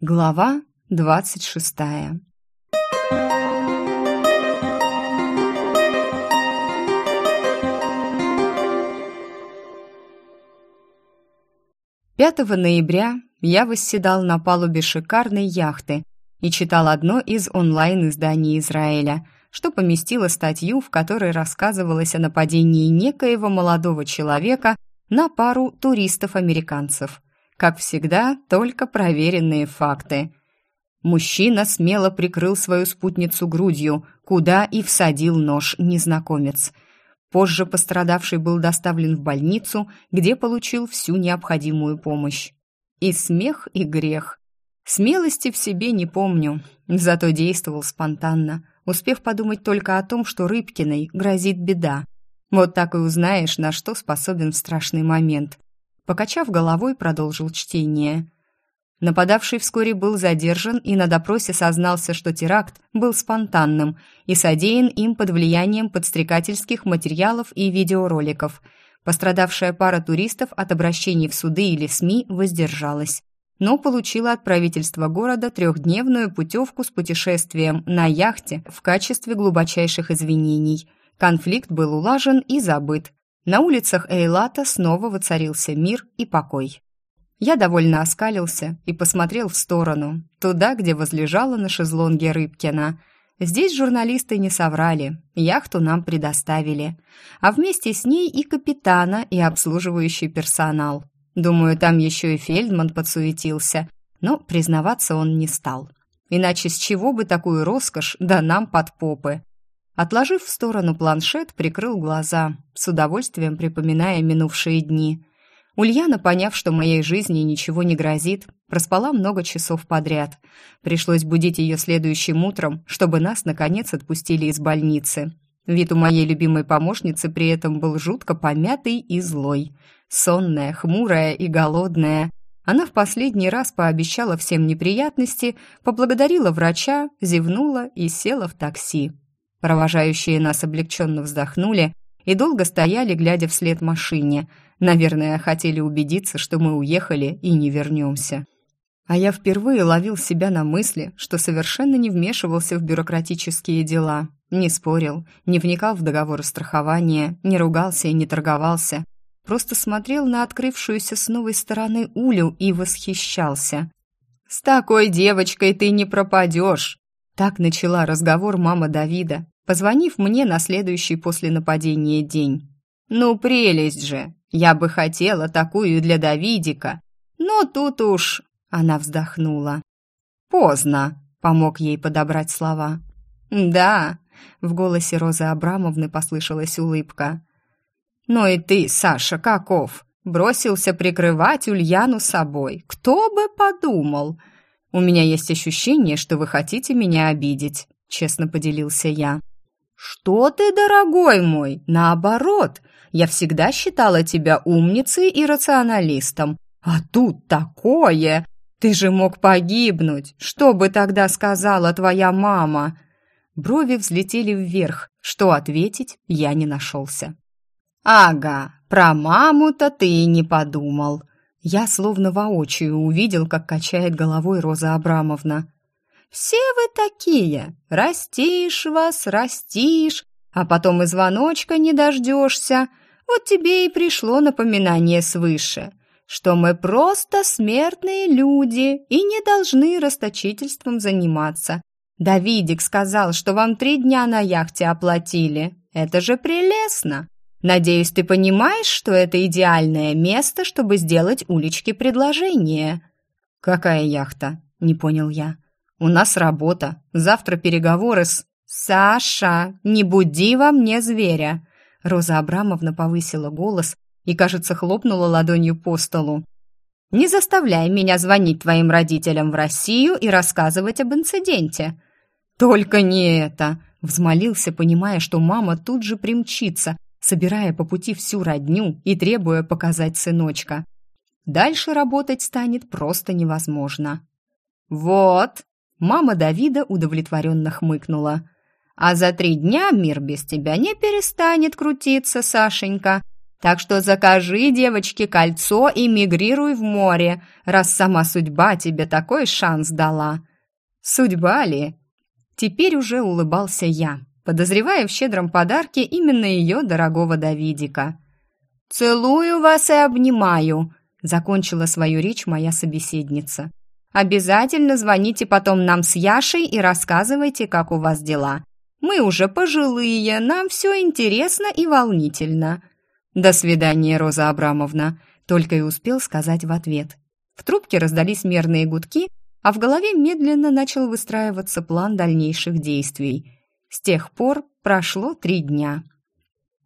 Глава двадцать шестая. Пятого ноября я восседал на палубе шикарной яхты и читал одно из онлайн-изданий Израиля, что поместило статью, в которой рассказывалось о нападении некоего молодого человека на пару туристов-американцев – как всегда, только проверенные факты. Мужчина смело прикрыл свою спутницу грудью, куда и всадил нож незнакомец. Позже пострадавший был доставлен в больницу, где получил всю необходимую помощь. И смех, и грех. Смелости в себе не помню, зато действовал спонтанно, успев подумать только о том, что Рыбкиной грозит беда. Вот так и узнаешь, на что способен в страшный момент. Покачав головой, продолжил чтение. Нападавший вскоре был задержан и на допросе сознался, что теракт был спонтанным и содеян им под влиянием подстрекательских материалов и видеороликов. Пострадавшая пара туристов от обращений в суды или СМИ воздержалась, но получила от правительства города трехдневную путевку с путешествием на яхте в качестве глубочайших извинений. Конфликт был улажен и забыт, на улицах Эйлата снова воцарился мир и покой. Я довольно оскалился и посмотрел в сторону, туда, где возлежала на шезлонге Рыбкина. Здесь журналисты не соврали, яхту нам предоставили, а вместе с ней и капитана, и обслуживающий персонал. Думаю, там еще и Фельдман подсуетился, но признаваться он не стал. Иначе с чего бы такую роскошь да нам под попы? Отложив в сторону планшет, прикрыл глаза, с удовольствием припоминая минувшие дни. Ульяна, поняв, что моей жизни ничего не грозит, проспала много часов подряд. Пришлось будить ее следующим утром, чтобы нас, наконец, отпустили из больницы. Вид у моей любимой помощницы при этом был жутко помятый и злой. Сонная, хмурая и голодная. Она в последний раз пообещала всем неприятности, поблагодарила врача, зевнула и села в такси. Провожающие нас облегченно вздохнули и долго стояли, глядя вслед машине. Наверное, хотели убедиться, что мы уехали и не вернемся. А я впервые ловил себя на мысли, что совершенно не вмешивался в бюрократические дела, не спорил, не вникал в договор страхования, не ругался и не торговался, просто смотрел на открывшуюся с новой стороны Улю и восхищался. «С такой девочкой ты не пропадешь!» Так начала разговор мама Давида, позвонив мне на следующий после нападения день. «Ну, прелесть же! Я бы хотела такую для Давидика. Но тут уж...» Она вздохнула. «Поздно», — помог ей подобрать слова. «Да», — в голосе Розы Абрамовны послышалась улыбка. «Ну и ты, Саша, каков? Бросился прикрывать Ульяну собой. Кто бы подумал?» «У меня есть ощущение, что вы хотите меня обидеть», — честно поделился я. «Что ты, дорогой мой? Наоборот, я всегда считала тебя умницей и рационалистом. А тут такое! Ты же мог погибнуть! Что бы тогда сказала твоя мама?» Брови взлетели вверх. Что ответить, я не нашелся. «Ага, про маму-то ты и не подумал», я словно воочию увидел, как качает головой Роза Абрамовна. «Все вы такие! Растишь вас, растишь, а потом и звоночка не дождешься. Вот тебе и пришло напоминание свыше, что мы просто смертные люди и не должны расточительством заниматься. Давидик сказал, что вам три дня на яхте оплатили. Это же прелестно!» Надеюсь, ты понимаешь, что это идеальное место, чтобы сделать уличке предложение». «Какая яхта?» — не понял я. «У нас работа. Завтра переговоры с...» «Саша, не буди во мне зверя!» Роза Абрамовна повысила голос и, кажется, хлопнула ладонью по столу. «Не заставляй меня звонить твоим родителям в Россию и рассказывать об инциденте». «Только не это!» — взмолился, понимая, что мама тут же примчится, собирая по пути всю родню и требуя показать сыночка. Дальше работать станет просто невозможно. «Вот!» — мама Давида удовлетворенно хмыкнула. «А за три дня мир без тебя не перестанет крутиться, Сашенька. Так что закажи, девочке, кольцо и мигрируй в море, раз сама судьба тебе такой шанс дала». «Судьба ли?» Теперь уже улыбался я, подозревая в щедром подарке именно ее дорогого Давидика. «Целую вас и обнимаю», — закончила свою речь моя собеседница. «Обязательно звоните потом нам с Яшей и рассказывайте, как у вас дела. Мы уже пожилые, нам все интересно и волнительно». «До свидания, Роза Абрамовна», — только и успел сказать в ответ. В трубке раздались мерные гудки, а в голове медленно начал выстраиваться план дальнейших действий. С тех пор прошло три дня.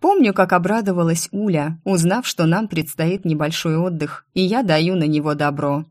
Помню, как обрадовалась Уля, узнав, что нам предстоит небольшой отдых, и я даю на него добро.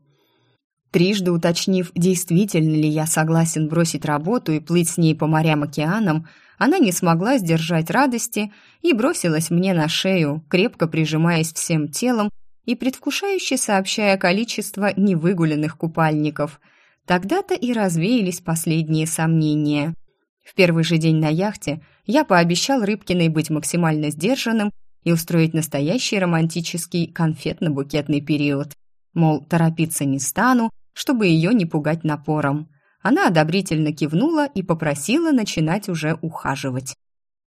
Трижды уточнив, действительно ли я согласен бросить работу и плыть с ней по морям-океанам, она не смогла сдержать радости и бросилась мне на шею, крепко прижимаясь всем телом и предвкушающе сообщая количество невыгуленных купальников. Тогда-то и развеялись последние сомнения. В первый же день на яхте я пообещал Рыбкиной быть максимально сдержанным и устроить настоящий романтический конфетно-букетный период. Мол, торопиться не стану, чтобы ее не пугать напором. Она одобрительно кивнула и попросила начинать уже ухаживать.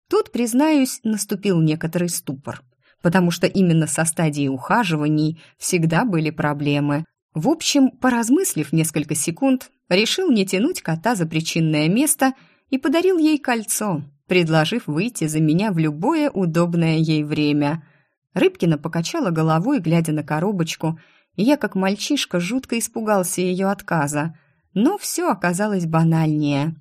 Тут, признаюсь, наступил некоторый ступор, потому что именно со стадии ухаживаний всегда были проблемы. В общем, поразмыслив несколько секунд, решил не тянуть кота за причинное место и подарил ей кольцо, предложив выйти за меня в любое удобное ей время. Рыбкина покачала головой, глядя на коробочку, и я, как мальчишка, жутко испугался ее отказа. Но все оказалось банальнее.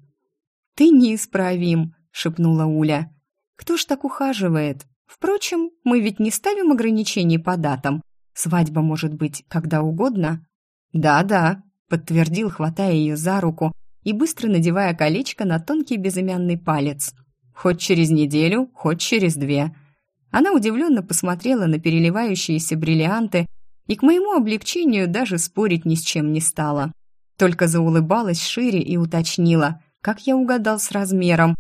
«Ты неисправим», — шепнула Уля. «Кто ж так ухаживает? Впрочем, мы ведь не ставим ограничений по датам. Свадьба может быть когда угодно». «Да-да», — подтвердил, хватая ее за руку и быстро надевая колечко на тонкий безымянный палец. «Хоть через неделю, хоть через две». Она удивленно посмотрела на переливающиеся бриллианты и к моему облегчению даже спорить ни с чем не стала. Только заулыбалась шире и уточнила, как я угадал с размером.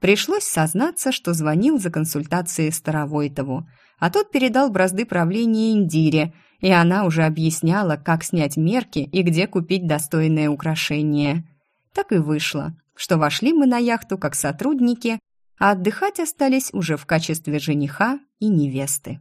Пришлось сознаться, что звонил за консультацией Старовойтову, а тот передал бразды правления Индире, и она уже объясняла, как снять мерки и где купить достойное украшение. Так и вышло, что вошли мы на яхту как сотрудники, а отдыхать остались уже в качестве жениха и невесты.